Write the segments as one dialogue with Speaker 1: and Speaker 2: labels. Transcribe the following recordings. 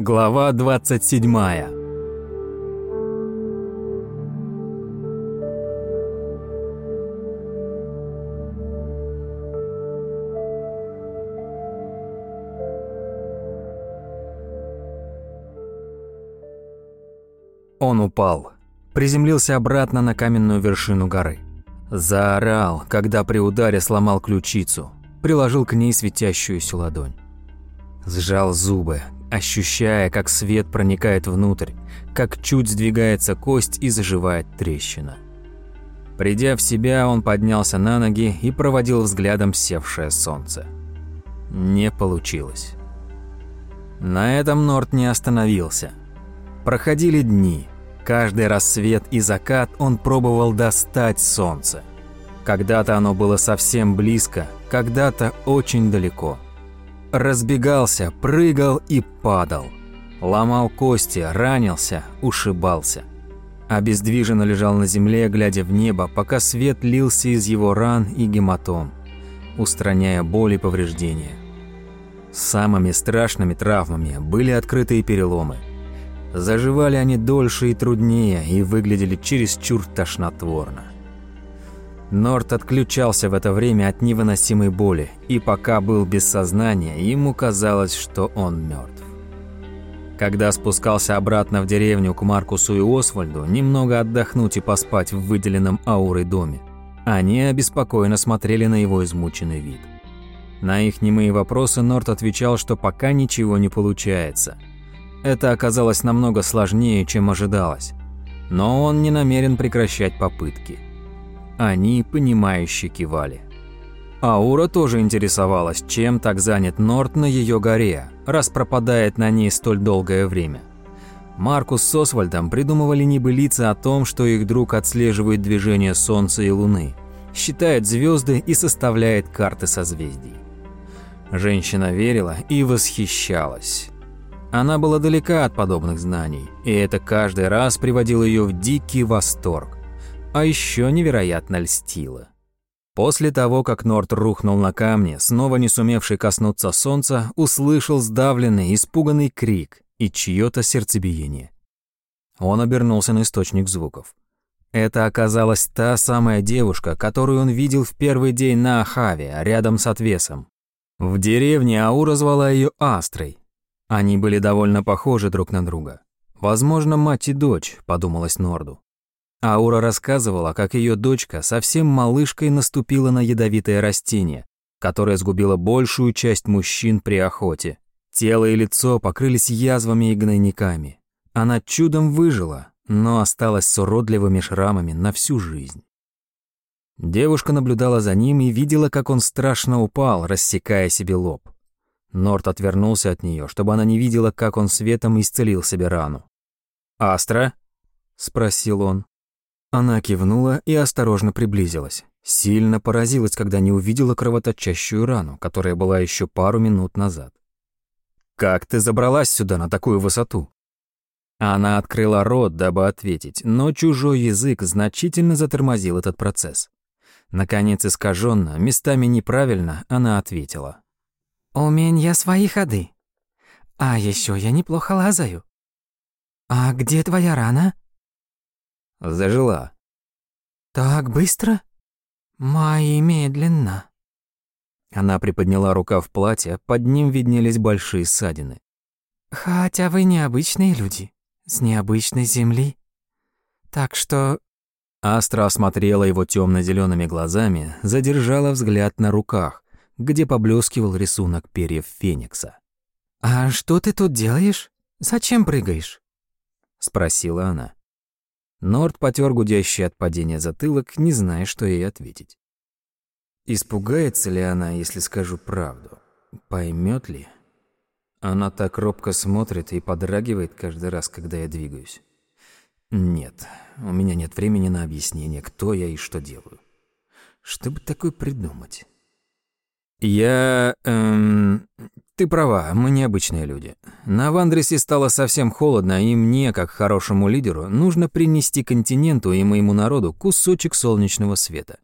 Speaker 1: Глава 27 Он упал, приземлился обратно на каменную вершину горы. Заорал, когда при ударе сломал ключицу, приложил к ней светящуюся ладонь. Сжал зубы, ощущая, как свет проникает внутрь, как чуть сдвигается кость и заживает трещина. Придя в себя, он поднялся на ноги и проводил взглядом севшее солнце. Не получилось. На этом Норт не остановился. Проходили дни. Каждый рассвет и закат он пробовал достать солнце. Когда-то оно было совсем близко, когда-то очень далеко – Разбегался, прыгал и падал. Ломал кости, ранился, ушибался. Обездвиженно лежал на земле, глядя в небо, пока свет лился из его ран и гематом, устраняя боль и повреждения. Самыми страшными травмами были открытые переломы. Заживали они дольше и труднее и выглядели чересчур тошнотворно. Норт отключался в это время от невыносимой боли, и пока был без сознания, ему казалось, что он мертв. Когда спускался обратно в деревню к Маркусу и Освальду, немного отдохнуть и поспать в выделенном аурой доме, они обеспокоенно смотрели на его измученный вид. На их немые вопросы Норт отвечал, что пока ничего не получается. Это оказалось намного сложнее, чем ожидалось. Но он не намерен прекращать попытки – они, понимающе кивали. Аура тоже интересовалась, чем так занят Норт на ее горе, раз пропадает на ней столь долгое время. Маркус с Освальдом придумывали небылицы о том, что их друг отслеживает движение Солнца и Луны, считает звезды и составляет карты созвездий. Женщина верила и восхищалась. Она была далека от подобных знаний, и это каждый раз приводило ее в дикий восторг а еще невероятно льстило. После того, как Норт рухнул на камни, снова не сумевший коснуться солнца, услышал сдавленный, испуганный крик и чье-то сердцебиение. Он обернулся на источник звуков. Это оказалась та самая девушка, которую он видел в первый день на Ахаве, рядом с отвесом. В деревне Аура звала ее Астрой. Они были довольно похожи друг на друга. Возможно, мать и дочь, подумалось Норду. Аура рассказывала, как ее дочка совсем малышкой наступила на ядовитое растение, которое сгубило большую часть мужчин при охоте. Тело и лицо покрылись язвами и гнойниками. Она чудом выжила, но осталась с уродливыми шрамами на всю жизнь. Девушка наблюдала за ним и видела, как он страшно упал, рассекая себе лоб. Норт отвернулся от нее, чтобы она не видела, как он светом исцелил себе рану. «Астра?» — спросил он. Она кивнула и осторожно приблизилась. Сильно поразилась, когда не увидела кровоточащую рану, которая была еще пару минут назад. «Как ты забралась сюда на такую высоту?» Она открыла рот, дабы ответить, но чужой язык значительно затормозил этот процесс. Наконец, искаженно, местами неправильно, она ответила.
Speaker 2: «У меня свои ходы. А еще я неплохо лазаю. А где твоя рана?»
Speaker 1: Зажила.
Speaker 2: Так быстро? Мои медленно.
Speaker 1: Она приподняла рукав платья, под ним виднелись большие ссадины.
Speaker 2: Хотя вы необычные люди, с необычной земли. Так что...
Speaker 1: Астра осмотрела его темно-зелеными глазами, задержала взгляд на руках, где поблескивал рисунок перьев феникса.
Speaker 2: «А что ты тут делаешь? Зачем прыгаешь?»
Speaker 1: — спросила она. Норд потер гудящий от падения затылок, не зная, что ей ответить. Испугается ли она, если скажу правду? Поймет ли? Она так робко смотрит и подрагивает каждый раз, когда я двигаюсь. Нет, у меня нет времени на объяснение, кто я и что делаю. Что бы такое придумать? Я... Эм, ты права, мы необычные люди. На Вандресе стало совсем холодно, и мне, как хорошему лидеру, нужно принести континенту и моему народу кусочек солнечного света,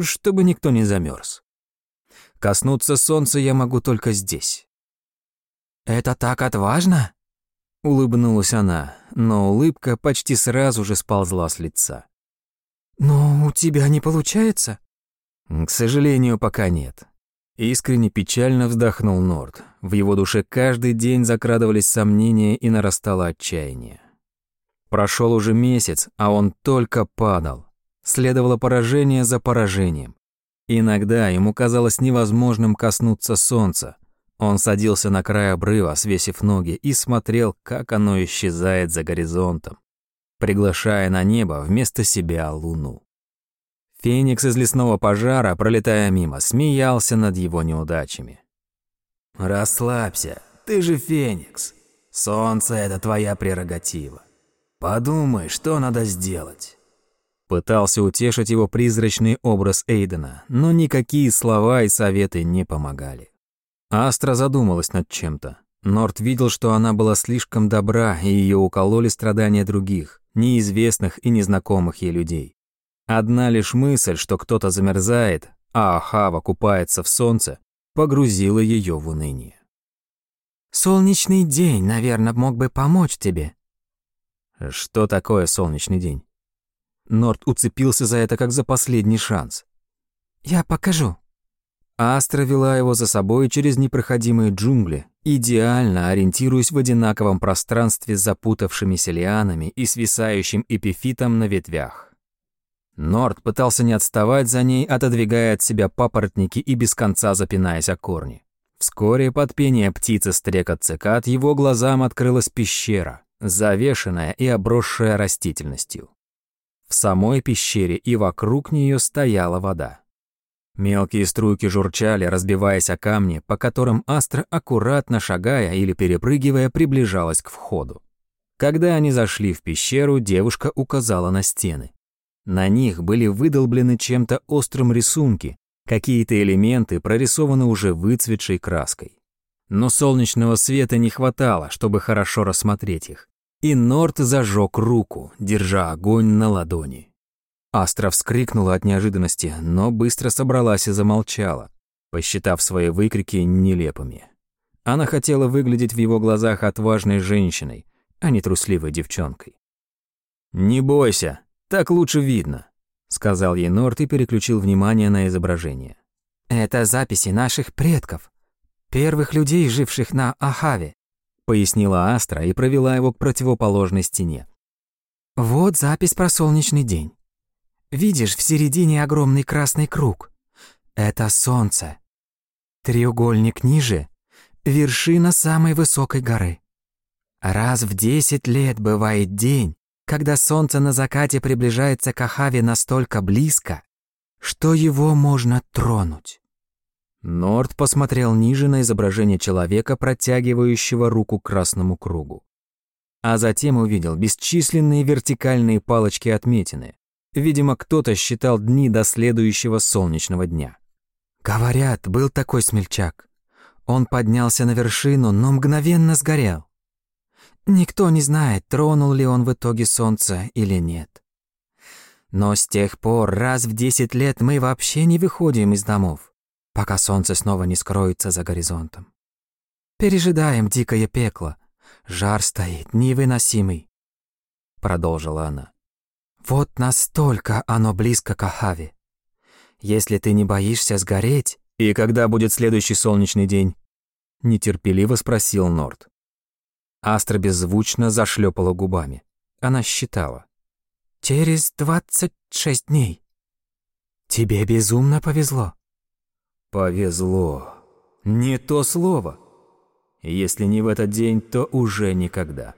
Speaker 1: чтобы никто не замерз. Коснуться солнца я могу только здесь.
Speaker 2: Это так отважно?
Speaker 1: Улыбнулась она, но улыбка почти сразу же сползла с лица.
Speaker 2: «Но у тебя не получается?»
Speaker 1: «К сожалению, пока нет». Искренне печально вздохнул Норд. В его душе каждый день закрадывались сомнения и нарастало отчаяние. Прошел уже месяц, а он только падал. Следовало поражение за поражением. Иногда ему казалось невозможным коснуться солнца. Он садился на край обрыва, свесив ноги, и смотрел, как оно исчезает за горизонтом, приглашая на небо вместо себя луну. Феникс из лесного пожара, пролетая мимо, смеялся над его неудачами. «Расслабься, ты же Феникс. Солнце — это твоя прерогатива. Подумай, что надо сделать». Пытался утешить его призрачный образ Эйдена, но никакие слова и советы не помогали. Астра задумалась над чем-то. Норт видел, что она была слишком добра, и ее укололи страдания других, неизвестных и незнакомых ей людей. Одна лишь мысль, что кто-то замерзает, а Ахава купается в солнце, погрузила ее в уныние.
Speaker 2: «Солнечный день, наверное, мог бы помочь тебе».
Speaker 1: «Что такое солнечный день?» Норт уцепился за это как за последний шанс.
Speaker 2: «Я покажу».
Speaker 1: Астра вела его за собой через непроходимые джунгли, идеально ориентируясь в одинаковом пространстве с запутавшимися лианами и свисающим эпифитом на ветвях. Норд пытался не отставать за ней, отодвигая от себя папоротники и без конца запинаясь о корни. Вскоре под пение птицы стрекот цикад его глазам открылась пещера, завешенная и обросшая растительностью. В самой пещере и вокруг нее стояла вода. Мелкие струйки журчали, разбиваясь о камни, по которым Астра, аккуратно шагая или перепрыгивая, приближалась к входу. Когда они зашли в пещеру, девушка указала на стены. На них были выдолблены чем-то острым рисунки, какие-то элементы прорисованы уже выцветшей краской. Но солнечного света не хватало, чтобы хорошо рассмотреть их. И Норт зажег руку, держа огонь на ладони. Астра вскрикнула от неожиданности, но быстро собралась и замолчала, посчитав свои выкрики нелепыми. Она хотела выглядеть в его глазах отважной женщиной, а не трусливой девчонкой. «Не бойся», так лучше видно», — сказал ей Норт и переключил внимание на изображение.
Speaker 2: «Это записи наших предков, первых людей, живших на Ахаве», — пояснила Астра и провела его к противоположной стене. «Вот запись про солнечный день. Видишь, в середине огромный красный круг. Это солнце. Треугольник ниже — вершина самой высокой горы. Раз в десять лет бывает день, когда солнце на закате приближается к Ахаве настолько близко, что его можно тронуть.
Speaker 1: Норд посмотрел ниже на изображение человека, протягивающего руку к красному кругу. А затем увидел бесчисленные вертикальные палочки-отметины. Видимо, кто-то считал дни до следующего солнечного дня.
Speaker 2: Говорят, был такой смельчак. Он поднялся на вершину, но мгновенно сгорел. Никто не знает, тронул ли он в итоге солнце или нет. Но с тех пор раз в десять лет мы вообще не выходим из домов, пока солнце снова не скроется за горизонтом. Пережидаем дикое пекло. Жар стоит невыносимый, продолжила она. Вот настолько оно близко к Ахаве. Если ты не боишься сгореть...
Speaker 1: И когда будет следующий солнечный день? Нетерпеливо спросил Норд. Астра беззвучно зашлепала губами. Она считала.
Speaker 2: «Через двадцать шесть дней. Тебе безумно повезло».
Speaker 1: «Повезло. Не то слово. Если не в этот день, то уже никогда».